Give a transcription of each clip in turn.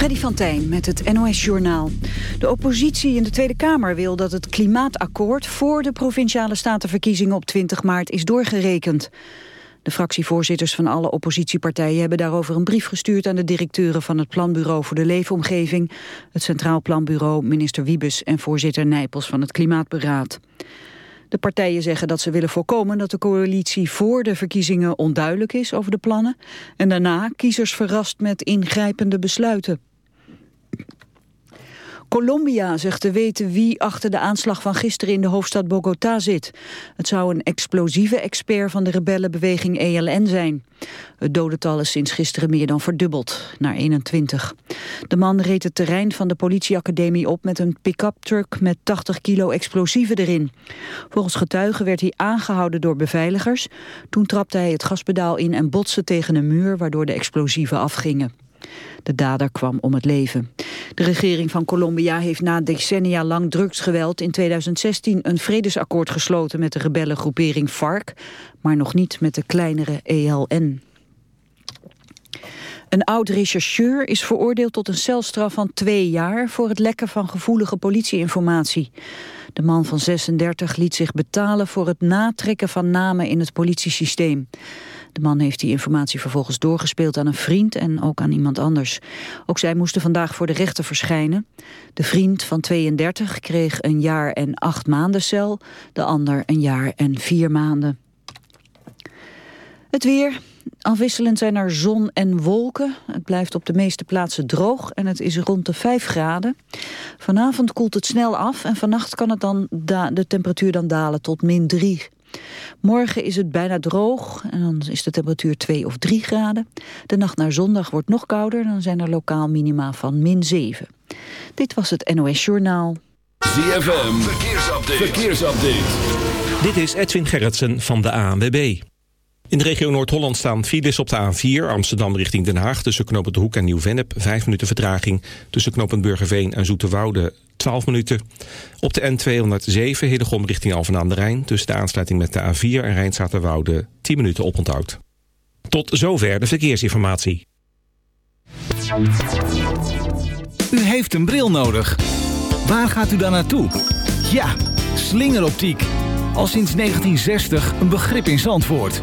Freddy van Tijn met het NOS-journaal. De oppositie in de Tweede Kamer wil dat het klimaatakkoord... voor de Provinciale Statenverkiezingen op 20 maart is doorgerekend. De fractievoorzitters van alle oppositiepartijen hebben daarover een brief gestuurd aan de directeuren van het Planbureau voor de Leefomgeving, het Centraal Planbureau, minister Wiebes en voorzitter Nijpels van het Klimaatberaad. De partijen zeggen dat ze willen voorkomen dat de coalitie voor de verkiezingen onduidelijk is over de plannen en daarna kiezers verrast met ingrijpende besluiten. Colombia zegt te weten wie achter de aanslag van gisteren in de hoofdstad Bogota zit. Het zou een explosieve expert van de rebellenbeweging ELN zijn. Het dodental is sinds gisteren meer dan verdubbeld, naar 21. De man reed het terrein van de politieacademie op met een pick-up truck met 80 kilo explosieven erin. Volgens getuigen werd hij aangehouden door beveiligers. Toen trapte hij het gaspedaal in en botste tegen een muur waardoor de explosieven afgingen. De dader kwam om het leven. De regering van Colombia heeft na decennia lang drugsgeweld in 2016 een vredesakkoord gesloten met de rebellengroepering FARC, maar nog niet met de kleinere ELN. Een oud-rechercheur is veroordeeld tot een celstraf van twee jaar voor het lekken van gevoelige politieinformatie. De man van 36 liet zich betalen voor het natrekken van namen in het politiesysteem. De man heeft die informatie vervolgens doorgespeeld aan een vriend en ook aan iemand anders. Ook zij moesten vandaag voor de rechter verschijnen. De vriend van 32 kreeg een jaar en acht maanden cel, de ander een jaar en vier maanden. Het weer. Afwisselend zijn er zon en wolken. Het blijft op de meeste plaatsen droog en het is rond de 5 graden. Vanavond koelt het snel af en vannacht kan het dan de temperatuur dan dalen tot min 3 Morgen is het bijna droog en dan is de temperatuur 2 of 3 graden. De nacht naar zondag wordt nog kouder, dan zijn er lokaal minima van min 7. Dit was het NOS Journaal. ZFM, verkeersupdate. verkeersupdate. Dit is Edwin Gerritsen van de ANWB. In de regio Noord-Holland staan files op de A4 Amsterdam richting Den Haag... tussen knooppunt Hoek en Nieuw-Vennep, 5 minuten vertraging... tussen knooppunt Burgerveen en Zoeterwoude, 12 minuten. Op de N207 Hillegom richting Alphen aan de Rijn... tussen de aansluiting met de A4 en Rijnstaterwoude 10 minuten oponthoud. Tot zover de verkeersinformatie. U heeft een bril nodig. Waar gaat u dan naartoe? Ja, slingeroptiek. Al sinds 1960 een begrip in Zandvoort.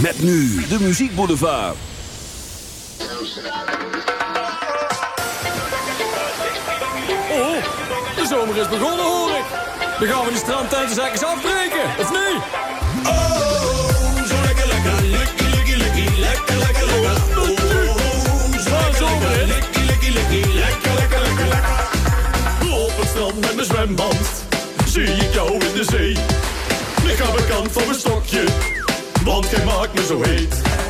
Met nu de Muziek Boulevard. Oh, oh, de zomer is begonnen hoor ik. Dan gaan we die strandtentjes eens afbreken, of niet? Oh, zo lekker lekker, lekker lekker lekker. Oh, oh, oh zo lekker lekker, lekker lekker lekker lekker. Op het strand met mijn zwemband, zie ik jou in de zee. Lig aan de kant van mijn stokje want jij maakt me zo heet.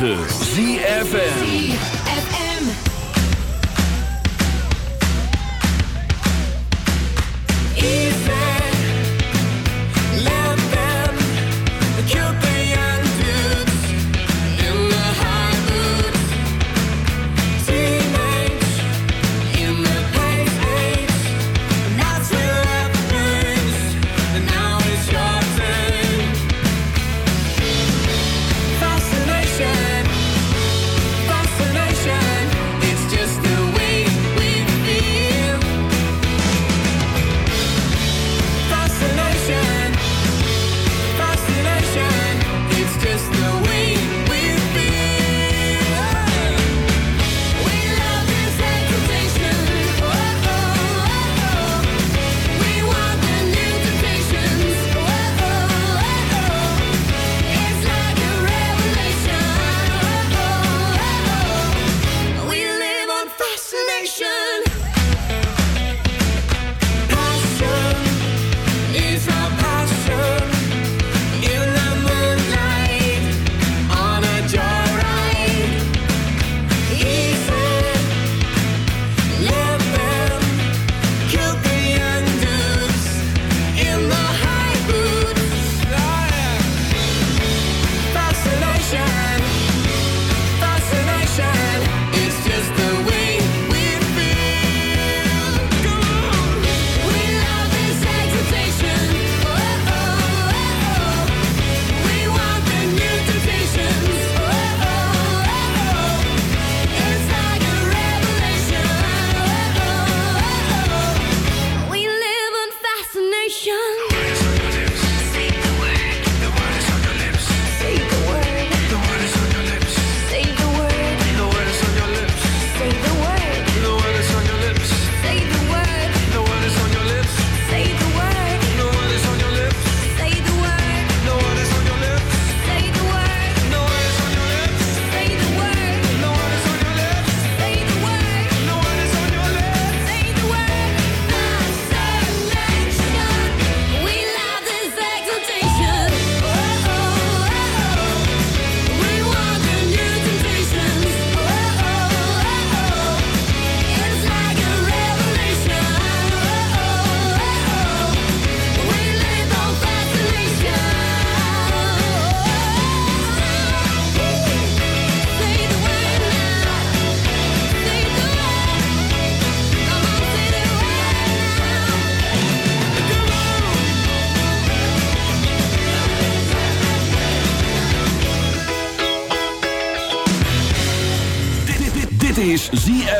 9.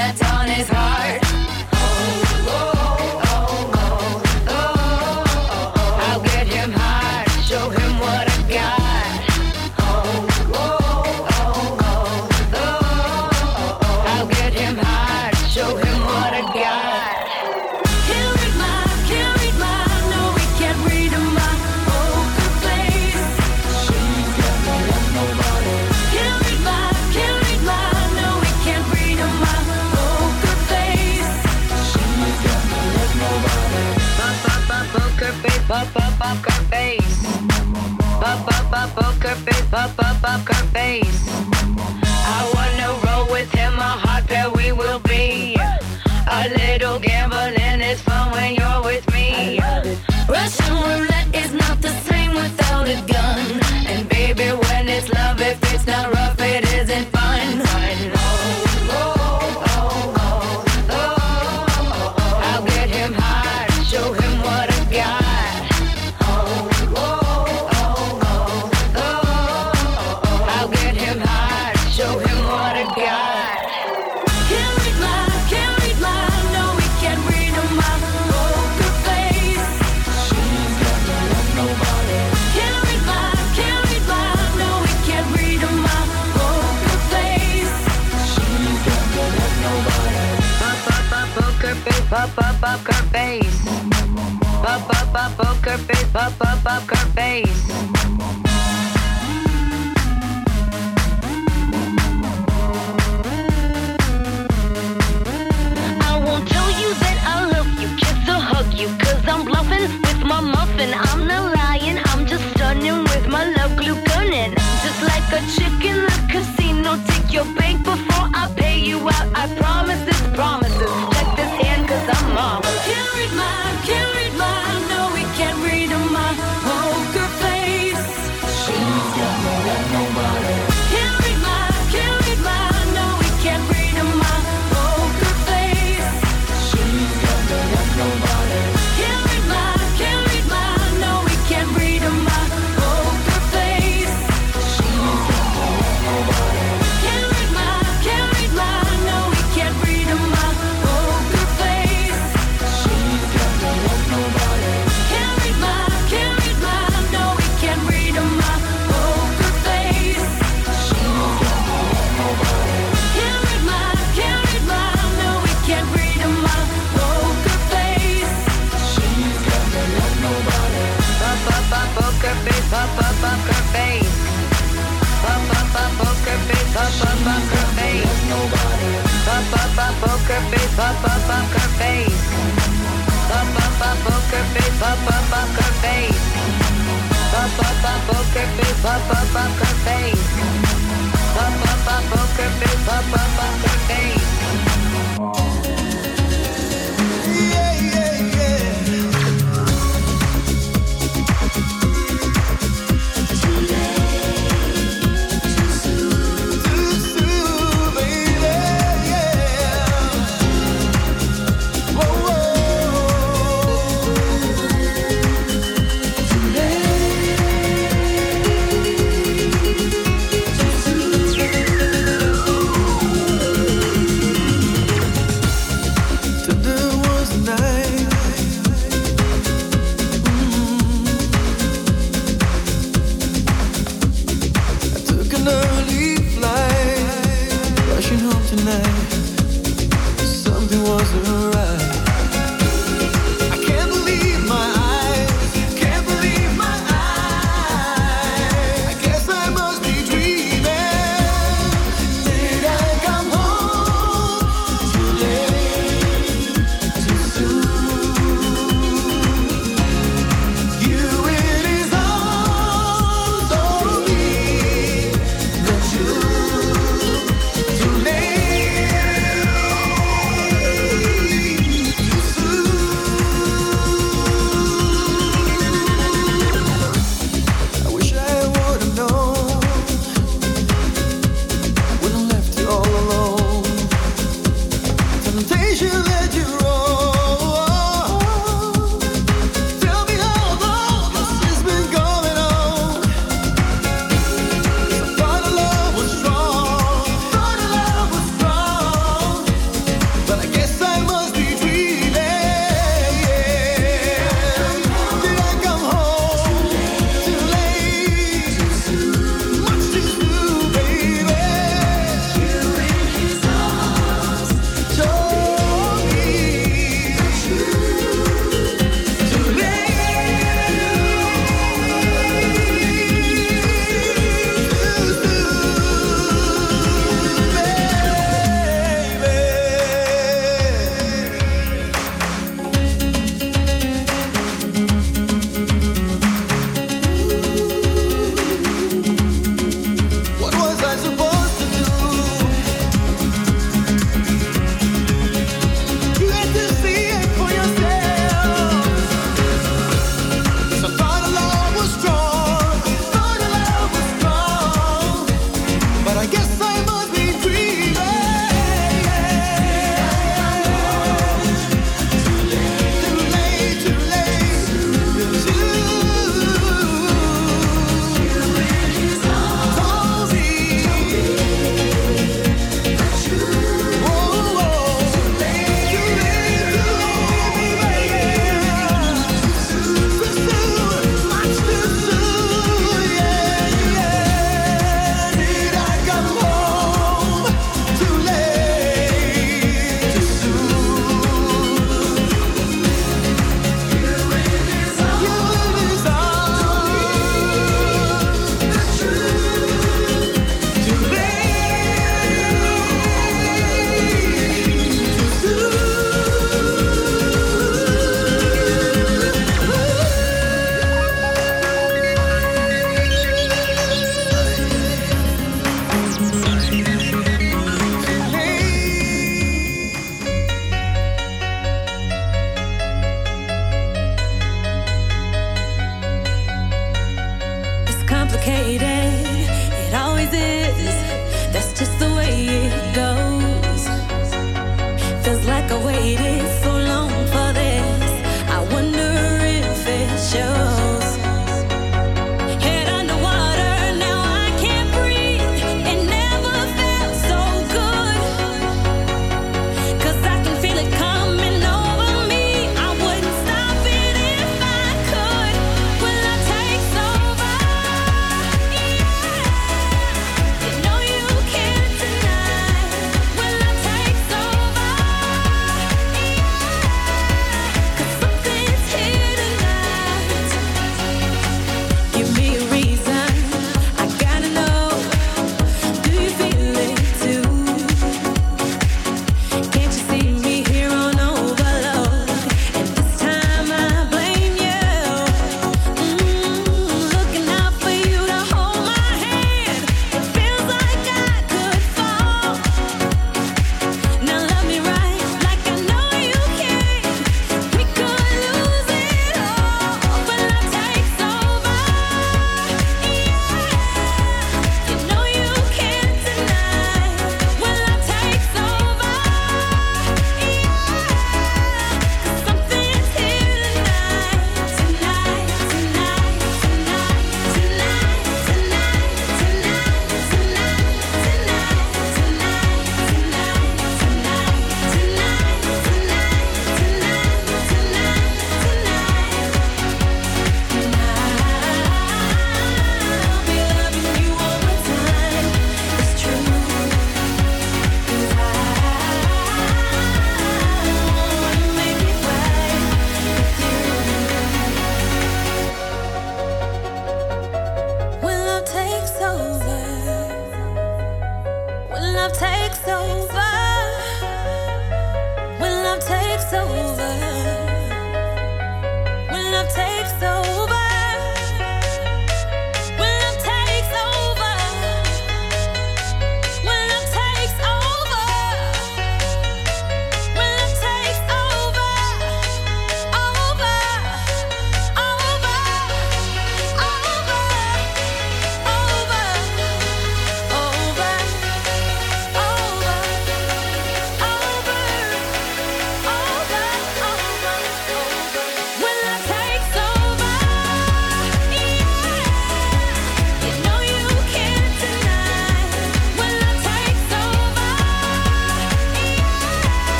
That's on his heart. poker face. Poker face, poker face. I wanna roll with him, a hot pair we will be. A little gambling is fun when up, up, poker face, up, up, poker face. I won't tell you that I love you, kiss or hug I'm bluffing with my muffin. I'm not lying, I'm just stunning with my love glue gunning, just like a chicken. poker face, pop up poker face. Pop up pop poker face, pop up poker face. Pop up pop poker face, pop up poker face. Pop up pop poker face, pop up poker face.